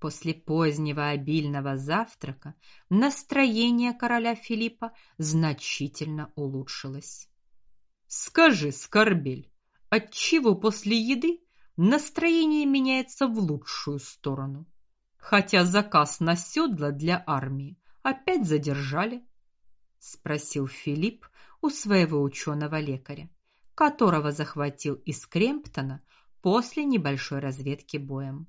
После позднего обильного завтрака настроение короля Филиппа значительно улучшилось. Скажи, Скорбель, отчего после еды настроение меняется в лучшую сторону? Хотя заказ на седла для армии опять задержали, спросил Филипп у своего ученого лекаря, которого захватил из Кремптона после небольшой разведки боем.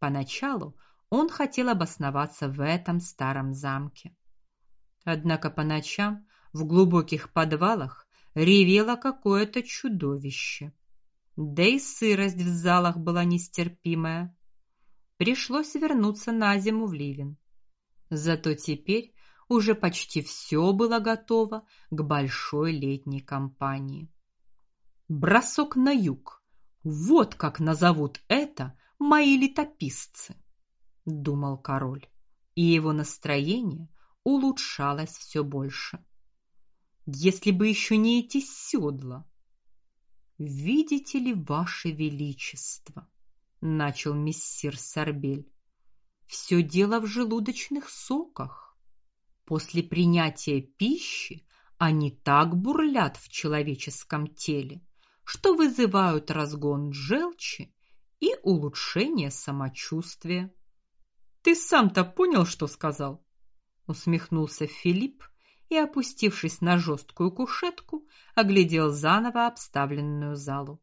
Поначалу он хотел обосноваться в этом старом замке. Однако по ночам в глубоких подвалах ревело какое-то чудовище. Да и сырость в залах была нестерпимая. Пришлось вернуться на зиму в Ливен. Зато теперь уже почти все было готово к большой летней кампании. Бросок на юг. Вот как назовут это мои летописцы, думал король, и его настроение улучшалось все больше. Если бы еще не эти седла. Видите ли, ваше величество, начал мессир Сарбель. Все дело в желудочных соках. После принятия пищи они так бурлят в человеческом теле, что вызывают разгон желчи и улучшение самочувствия. Ты сам-то понял, что сказал? усмехнулся Филипп и, опустившись на жесткую кушетку, оглядел заново обставленную залу.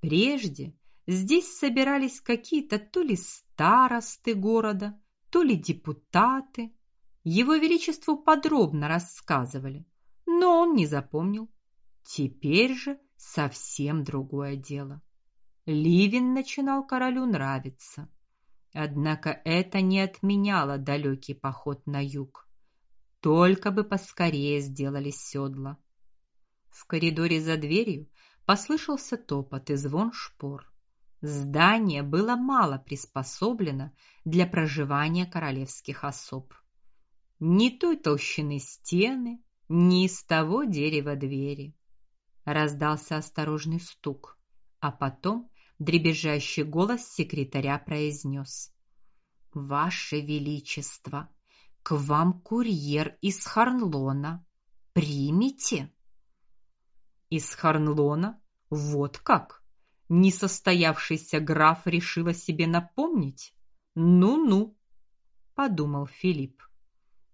Прежде здесь собирались какие-то то ли старосты города, то ли депутаты. Его величеству подробно рассказывали, но он не запомнил. Теперь же совсем другое дело. Ливин начинал королю нравиться. Однако это не отменяло далекий поход на юг. Только бы поскорее сделали седла. В коридоре за дверью послышался топот и звон шпор. Здание было мало приспособлено для проживания королевских особ. Ни той толщины стены, ни из того дерева двери. Раздался осторожный стук, а потом дребезжащий голос секретаря произнес: Ваше величество, к вам курьер из Харнлона. Примите. Из Харнлона? Вот как. Несостоявшийся граф решил о себе напомнить. Ну-ну, подумал Филипп.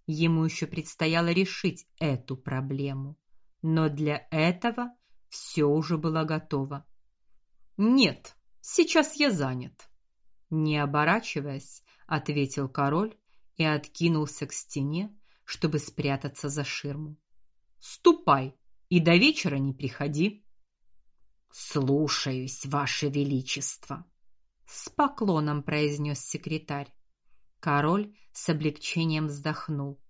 Ему еще предстояло решить эту проблему, но для этого все уже было готово. Нет, сейчас я занят. Не оборачиваясь, ответил король и откинулся к стене, чтобы спрятаться за ширму. Ступай и до вечера не приходи. Слушаюсь, ваше величество, с поклоном произнес секретарь. Король с облегчением вздохнул.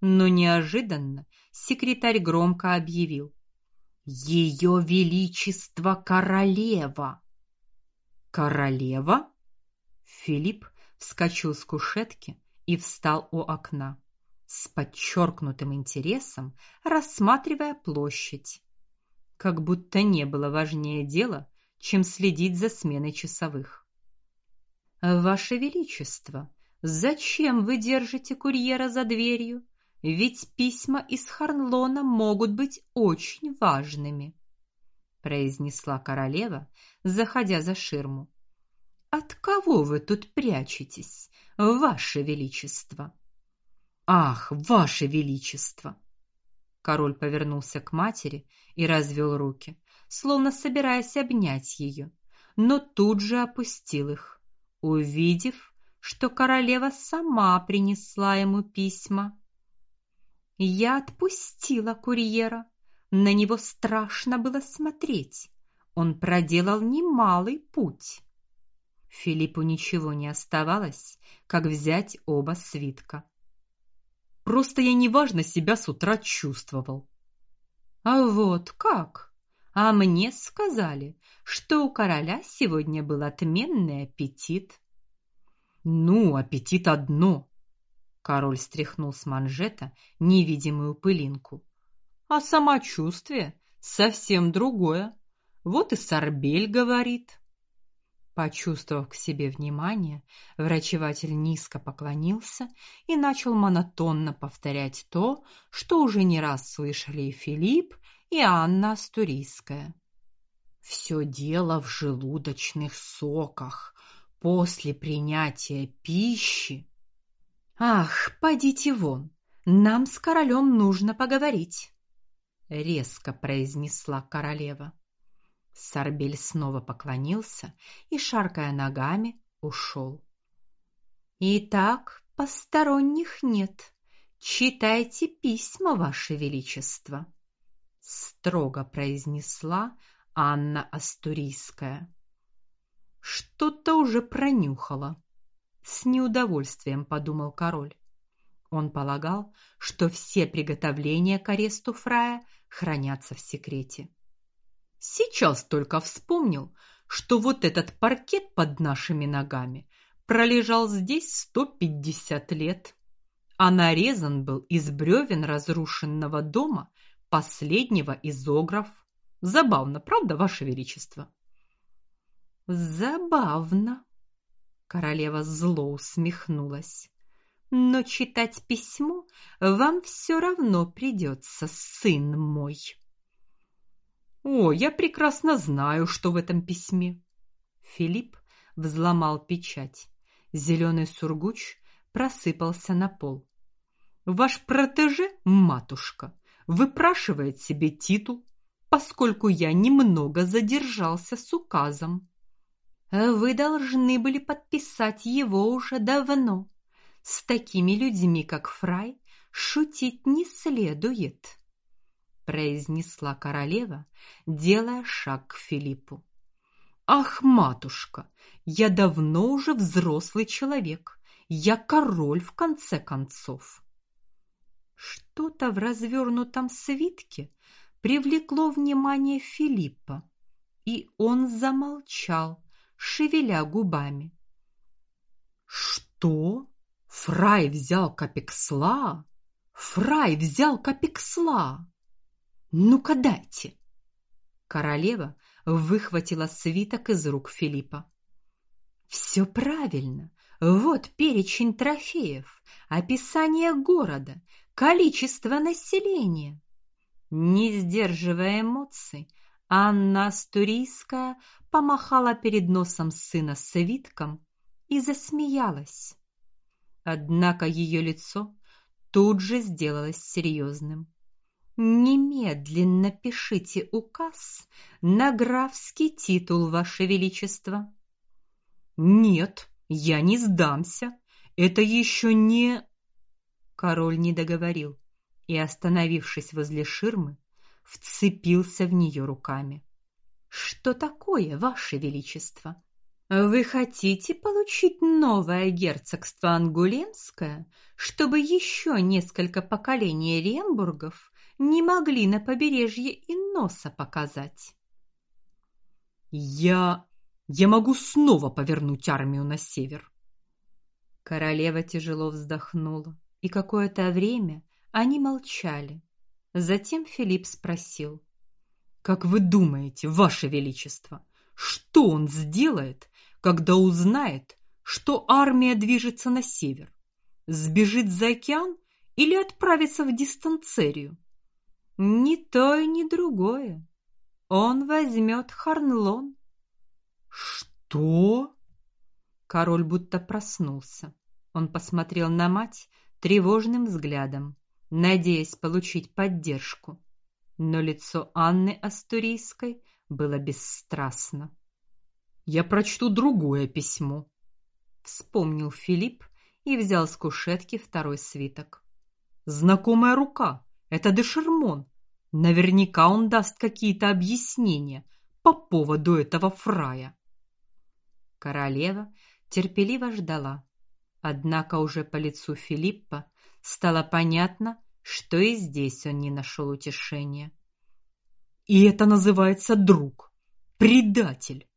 Но неожиданно секретарь громко объявил: ее величество королева. Королева? Филипп вскочил с кушетки и встал у окна, с подчеркнутым интересом рассматривая площадь. Как будто не было важнее дела, чем следить за сменой часовых. Ваше величество, зачем вы держите курьера за дверью? Ведь письма из Харнлона могут быть очень важными, произнесла королева, заходя за ширму. От кого вы тут прячетесь, ваше величество? Ах, ваше величество. Король повернулся к матери и развел руки, словно собираясь обнять ее, но тут же опустил их, увидев, что королева сама принесла ему письма. Я отпустила курьера. На него страшно было смотреть. Он проделал немалый путь. Филиппу ничего не оставалось, как взять оба свитка. Просто я неважно себя с утра чувствовал. А вот как? А мне сказали, что у короля сегодня был отменный аппетит. Ну, аппетит одно, Король стряхнул с манжета невидимую пылинку. А самочувствие совсем другое. Вот и Сарбель говорит. Почувствовав к себе внимание, врачеватель низко поклонился и начал монотонно повторять то, что уже не раз слышали и Филипп, и Анна Астурийская. Все дело в желудочных соках. После принятия пищи Ах, подите вон. Нам с королем нужно поговорить, резко произнесла королева. Сарбель снова поклонился и шаркая ногами ушел. Итак, посторонних нет. Читайте письма, ваше величество, строго произнесла Анна Астурийская. Что-то уже пронюхала. С неудовольствием подумал король. Он полагал, что все приготовления к аресту Фрая хранятся в секрете. Сейчас только вспомнил, что вот этот паркет под нашими ногами пролежал здесь сто пятьдесят лет, а нарезан был из бревен разрушенного дома последнего из огров. Забавно, правда, ваше величество? Забавно. Королева зло усмехнулась. Но читать письмо вам все равно придется, сын мой. О, я прекрасно знаю, что в этом письме. Филипп взломал печать. Зеленый сургуч просыпался на пол. Ваш протеже, матушка, выпрашивает себе титул, поскольку я немного задержался с указом. Вы должны были подписать его уже давно. С такими людьми, как Фрай, шутить не следует произнесла королева, делая шаг к Филиппу. Ах, матушка, я давно уже взрослый человек. Я король в конце концов. Что-то в развернутом свитке привлекло внимание Филиппа, и он замолчал, шевеля губами. Что? Фрай взял Капексла? Фрай взял Капексла? Ну-ка дайте. Королева выхватила свиток из рук Филиппа. Все правильно. Вот перечень трофеев, описание города, количество населения. Не сдерживая эмоций, Анна Астурийская помахала перед носом сына свитком и засмеялась. Однако ее лицо тут же сделалось серьезным. Немедленно пишите указ на графский титул, ваше величество. Нет, я не сдамся. Это еще не Король не договорил и, остановившись возле ширмы, вцепился в нее руками. Что такое, ваше величество? Вы хотите получить новое герцогство Ангулемское, чтобы еще несколько поколений Рембургов не могли на побережье и носа показать. Я я могу снова повернуть армию на север. Королева тяжело вздохнула, и какое-то время они молчали. Затем Филипп спросил: "Как вы думаете, ваше величество, что он сделает, когда узнает, что армия движется на север? Сбежит за океан или отправится в дистанцерию?" Ни то и ни другое. Он возьмет Харнлон. Что? Король будто проснулся. Он посмотрел на мать тревожным взглядом, надеясь получить поддержку. Но лицо Анны Астурийской было бесстрастно. Я прочту другое письмо, вспомнил Филипп и взял с кушетки второй свиток. Знакомая рука. Это де Шермон. Наверняка он даст какие-то объяснения по поводу этого фрая. Королева терпеливо ждала. Однако уже по лицу Филиппа стало понятно, что и здесь он не нашел утешения. И это называется друг, предатель.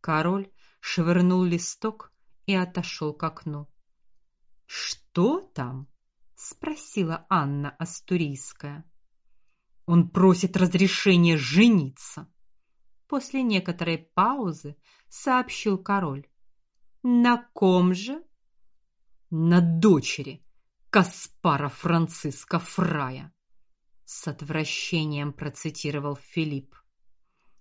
Король швырнул листок и отошел к окну. Что там? спросила Анна Астурийская. Он просит разрешения жениться. После некоторой паузы сообщил король. На ком же? На дочери Каспара Франциска Фрая, с отвращением процитировал Филипп.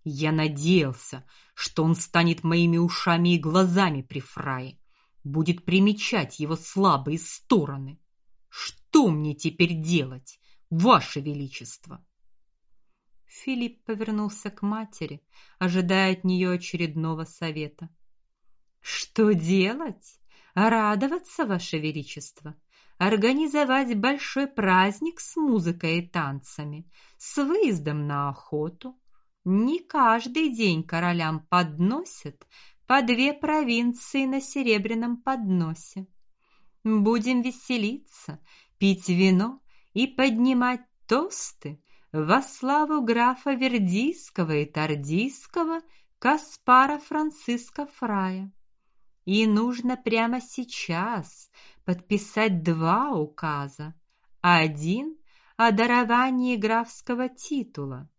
Я надеялся, что он станет моими ушами и глазами при Фрае, будет примечать его слабые стороны. Что мне теперь делать, ваше величество? Филипп повернулся к матери, ожидая от нее очередного совета. Что делать? Радоваться, ваше величество, организовать большой праздник с музыкой и танцами, с выездом на охоту. Не каждый день королям подносят по две провинции на серебряном подносе. Будем веселиться, пить вино и поднимать тосты во славу графа Вердийского и Тардийского Каспара Франциска Фрая. И нужно прямо сейчас подписать два указа. Один о даровании графского титула,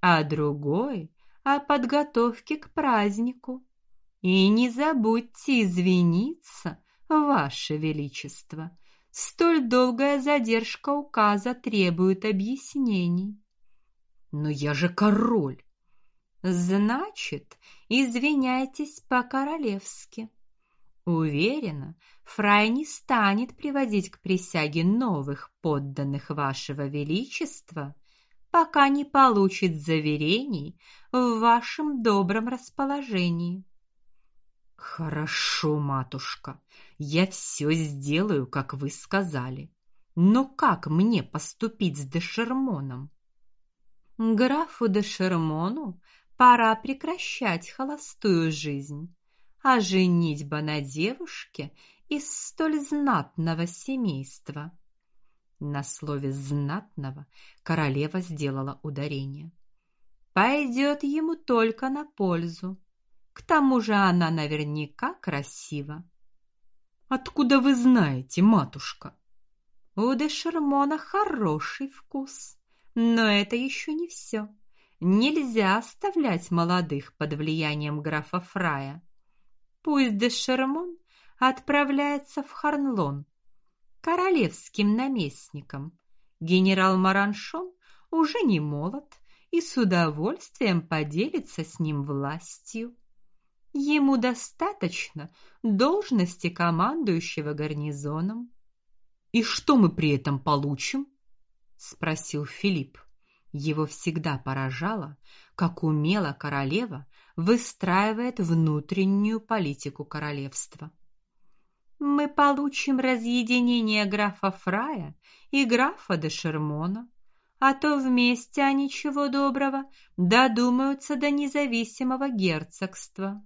а другой о подготовке к празднику. И не забудьте извиниться Ваше величество, столь долгая задержка указа требует объяснений. Но я же король. Значит, извиняйтесь по-королевски. Уверена, Фрай не станет приводить к присяге новых подданных вашего величества, пока не получит заверений в вашем добром расположении. Хорошо, матушка. Я все сделаю, как вы сказали. Но как мне поступить с Дешермоном? Графу Дешермону пора прекращать холостую жизнь, а женитьба на девушке из столь знатного семейства. На слове знатного королева сделала ударение. Пойдет ему только на пользу. К тому же она наверняка красива. Откуда вы знаете, матушка? У де Шермона хороший вкус, но это еще не все. Нельзя оставлять молодых под влиянием графа Фрая. Пусть де Шермон отправляется в Харнлон королевским наместником. Генерал Мараншон уже не молод и с удовольствием поделится с ним властью. Ему достаточно должности командующего гарнизоном. И что мы при этом получим? спросил Филипп. Его всегда поражало, как умело королева выстраивает внутреннюю политику королевства. Мы получим разъединение графа Фрая и графа де Шермона, а то вместе они чего доброго додумаются до независимого герцогства.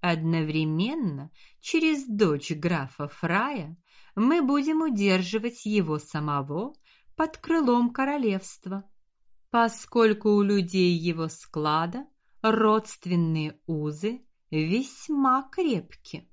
Одновременно через дочь графа Фрая мы будем удерживать его самого под крылом королевства, поскольку у людей его склада родственные узы весьма крепки.